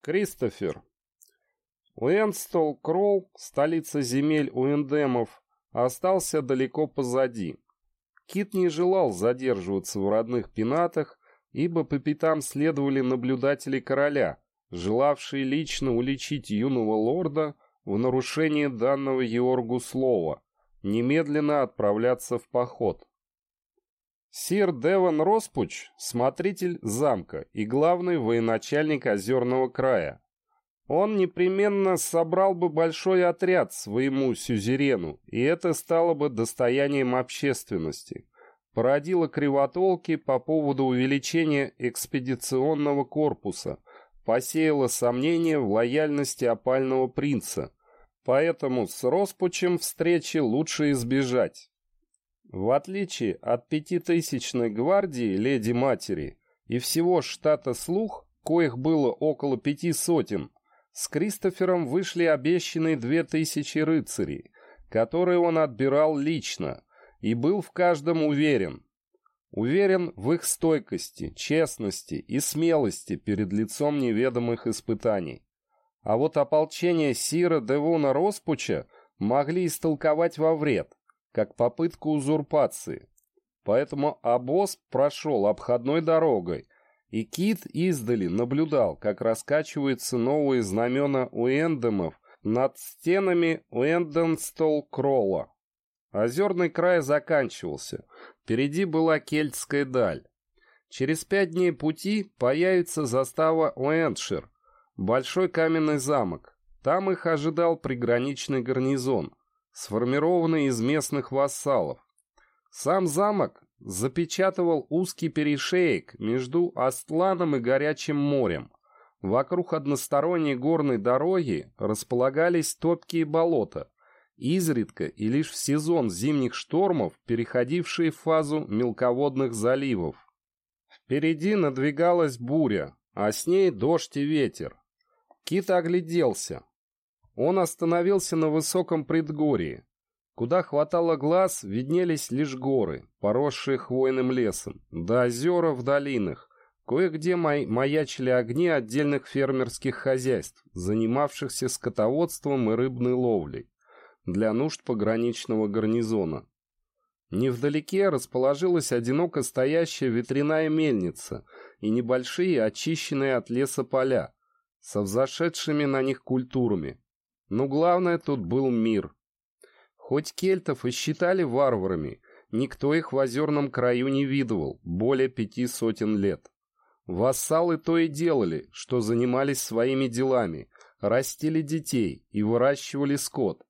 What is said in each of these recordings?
Кристофер. Уэнстол Кролл, столица земель Уэндемов, остался далеко позади. Кит не желал задерживаться в родных пенатах, ибо по пятам следовали наблюдатели короля, желавшие лично уличить юного лорда в нарушении данного Георгу слова, немедленно отправляться в поход. Сир Деван Роспуч, смотритель замка и главный военачальник Озерного края. Он непременно собрал бы большой отряд своему сюзерену, и это стало бы достоянием общественности. Породило кривотолки по поводу увеличения экспедиционного корпуса, посеяло сомнения в лояльности опального принца. Поэтому с Роспучем встречи лучше избежать. В отличие от пятитысячной гвардии леди-матери и всего штата слух, коих было около пяти сотен, с Кристофером вышли обещанные две тысячи рыцарей, которые он отбирал лично, и был в каждом уверен. Уверен в их стойкости, честности и смелости перед лицом неведомых испытаний. А вот ополчение Сира Девона Роспуча могли истолковать во вред, как попытку узурпации. Поэтому обоз прошел обходной дорогой, и Кит издали наблюдал, как раскачиваются новые знамена Уэндемов над стенами Уэнденстол-Кролла. Озерный край заканчивался, впереди была кельтская даль. Через пять дней пути появится застава Уэндшир, большой каменный замок. Там их ожидал приграничный гарнизон сформированный из местных вассалов. Сам замок запечатывал узкий перешеек между Астланом и Горячим морем. Вокруг односторонней горной дороги располагались топкие болота, изредка и лишь в сезон зимних штормов, переходившие в фазу мелководных заливов. Впереди надвигалась буря, а с ней дождь и ветер. Кит огляделся. Он остановился на высоком предгорье. Куда хватало глаз, виднелись лишь горы, поросшие хвойным лесом, да озера в долинах. Кое-где май маячили огни отдельных фермерских хозяйств, занимавшихся скотоводством и рыбной ловлей, для нужд пограничного гарнизона. Невдалеке расположилась одиноко стоящая ветряная мельница и небольшие очищенные от леса поля со взошедшими на них культурами, но главное тут был мир. Хоть кельтов и считали варварами, никто их в озерном краю не видывал более пяти сотен лет. Вассалы то и делали, что занимались своими делами, растили детей и выращивали скот.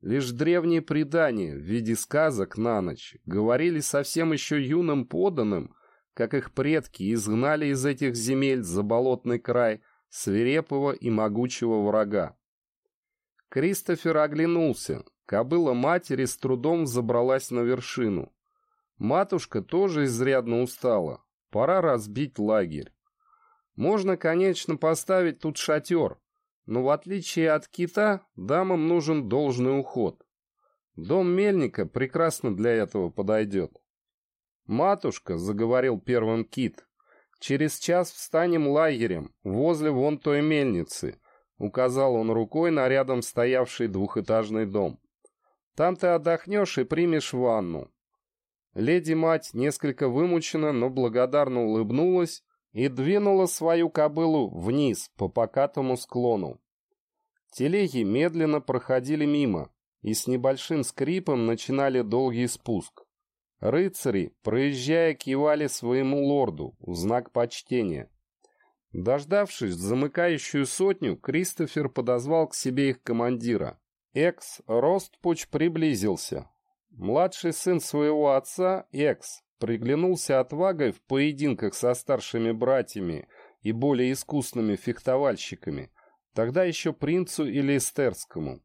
Лишь древние предания в виде сказок на ночь говорили совсем еще юным поданным, как их предки изгнали из этих земель заболотный край свирепого и могучего врага. Кристофер оглянулся. Кобыла матери с трудом забралась на вершину. Матушка тоже изрядно устала. Пора разбить лагерь. Можно, конечно, поставить тут шатер, но в отличие от кита, дамам нужен должный уход. Дом мельника прекрасно для этого подойдет. «Матушка», — заговорил первым кит, — «через час встанем лагерем возле вон той мельницы. Указал он рукой на рядом стоявший двухэтажный дом. «Там ты отдохнешь и примешь ванну». Леди-мать несколько вымучена, но благодарно улыбнулась и двинула свою кобылу вниз по покатому склону. Телеги медленно проходили мимо и с небольшим скрипом начинали долгий спуск. Рыцари, проезжая, кивали своему лорду в знак почтения. Дождавшись замыкающую сотню, Кристофер подозвал к себе их командира. Экс Ростпуч приблизился. Младший сын своего отца, Экс, приглянулся отвагой в поединках со старшими братьями и более искусными фехтовальщиками, тогда еще принцу или эстерскому.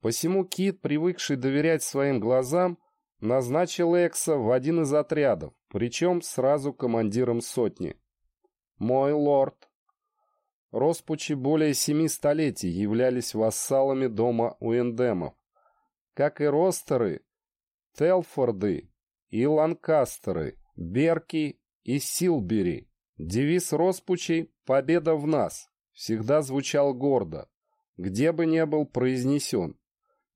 Посему Кит, привыкший доверять своим глазам, назначил Экса в один из отрядов, причем сразу командиром сотни. «Мой лорд». Роспучи более семи столетий являлись вассалами дома Уэндемов, как и Ростеры, Телфорды и Ланкастеры, Берки и Силбери. Девиз Роспучей «Победа в нас». всегда звучал гордо, где бы ни был произнесен.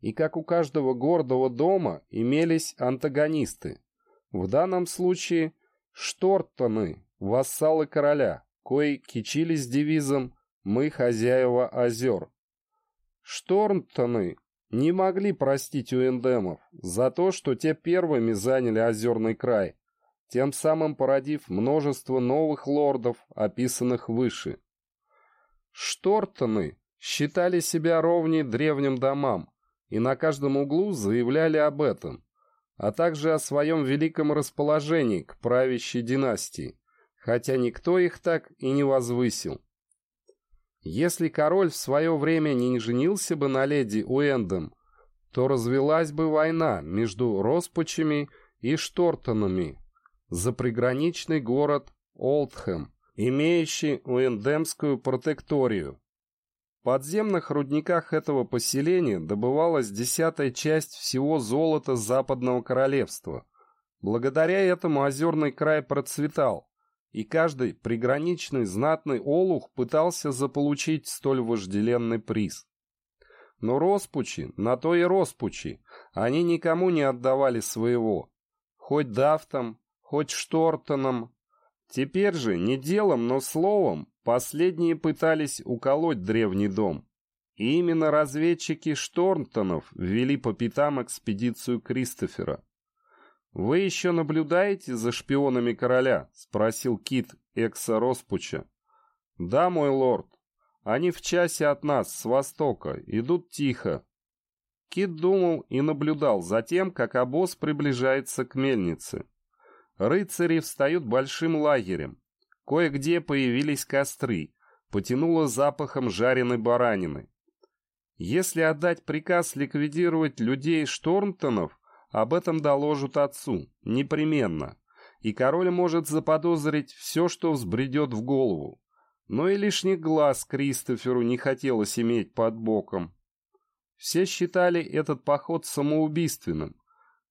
И как у каждого гордого дома имелись антагонисты. В данном случае Штортоны, вассалы короля, кои кичились девизом «Мы хозяева озер». Штортоны не могли простить уэндемов за то, что те первыми заняли озерный край, тем самым породив множество новых лордов, описанных выше. Штортоны считали себя ровней древним домам и на каждом углу заявляли об этом, а также о своем великом расположении к правящей династии, хотя никто их так и не возвысил. Если король в свое время не женился бы на леди Уэндом, то развелась бы война между Роспучами и Штортонами за приграничный город Олдхэм, имеющий Уэндемскую протекторию. В подземных рудниках этого поселения добывалась десятая часть всего золота Западного Королевства. Благодаря этому озерный край процветал, и каждый приграничный знатный олух пытался заполучить столь вожделенный приз. Но роспучи, на то и роспучи, они никому не отдавали своего. Хоть Дафтам, хоть Штортоном. Теперь же не делом, но словом последние пытались уколоть древний дом. И именно разведчики Штортонов ввели по пятам экспедицию Кристофера. «Вы еще наблюдаете за шпионами короля?» — спросил Кит Экса Роспуча. «Да, мой лорд. Они в часе от нас, с востока, идут тихо». Кит думал и наблюдал за тем, как обоз приближается к мельнице. Рыцари встают большим лагерем. Кое-где появились костры, потянуло запахом жареной баранины. Если отдать приказ ликвидировать людей Штормтонов, об этом доложат отцу, непременно, и король может заподозрить все, что взбредет в голову. Но и лишних глаз Кристоферу не хотелось иметь под боком. Все считали этот поход самоубийственным.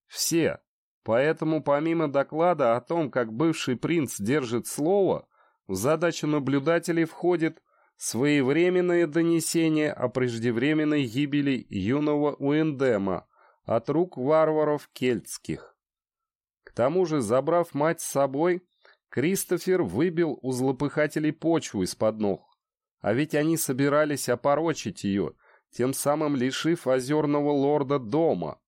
Все. Поэтому помимо доклада о том, как бывший принц держит слово, в задачу наблюдателей входит своевременное донесение о преждевременной гибели юного Уэндема от рук варваров кельтских. К тому же, забрав мать с собой, Кристофер выбил у злопыхателей почву из-под ног. А ведь они собирались опорочить ее, тем самым лишив озерного лорда дома.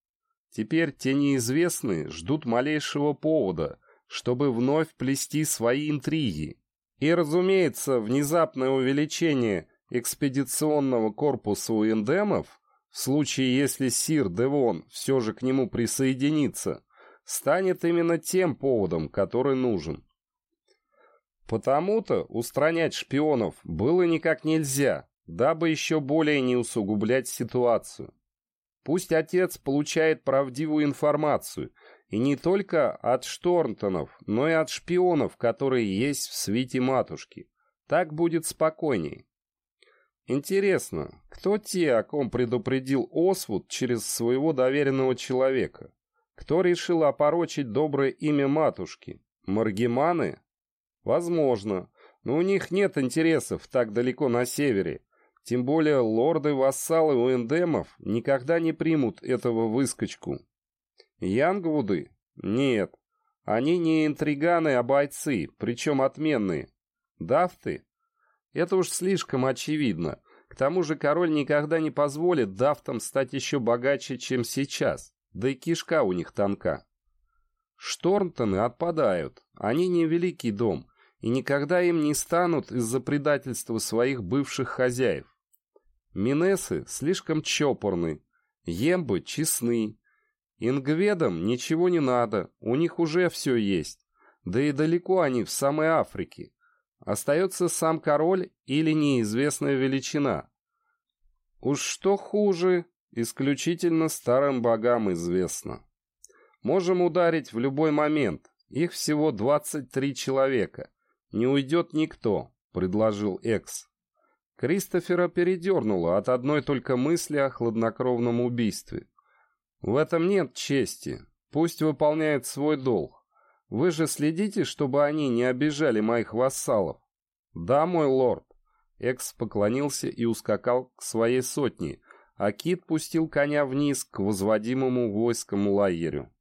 Теперь те неизвестные ждут малейшего повода, чтобы вновь плести свои интриги. И, разумеется, внезапное увеличение экспедиционного корпуса у эндемов в случае, если Сир Девон все же к нему присоединится, станет именно тем поводом, который нужен. Потому-то устранять шпионов было никак нельзя, дабы еще более не усугублять ситуацию. Пусть отец получает правдивую информацию, и не только от Штормтонов, но и от шпионов, которые есть в свите матушки. Так будет спокойней. Интересно, кто те, о ком предупредил Освуд через своего доверенного человека? Кто решил опорочить доброе имя матушки? Маргеманы? Возможно, но у них нет интересов так далеко на севере. Тем более лорды-вассалы Уэндемов никогда не примут этого выскочку. Янгвуды? Нет. Они не интриганы, а бойцы, причем отменные. Дафты? Это уж слишком очевидно. К тому же король никогда не позволит дафтам стать еще богаче, чем сейчас. Да и кишка у них тонка. Штормтоны отпадают. Они не великий дом, и никогда им не станут из-за предательства своих бывших хозяев. Минесы слишком чопорны, ембы честны. Ингведам ничего не надо, у них уже все есть. Да и далеко они, в самой Африке. Остается сам король или неизвестная величина. Уж что хуже, исключительно старым богам известно. Можем ударить в любой момент. Их всего 23 человека. Не уйдет никто, предложил Экс. Кристофера передернуло от одной только мысли о хладнокровном убийстве. В этом нет чести. Пусть выполняет свой долг. Вы же следите, чтобы они не обижали моих вассалов? Да, мой лорд. Экс поклонился и ускакал к своей сотне, а Кит пустил коня вниз к возводимому войскому лагерю.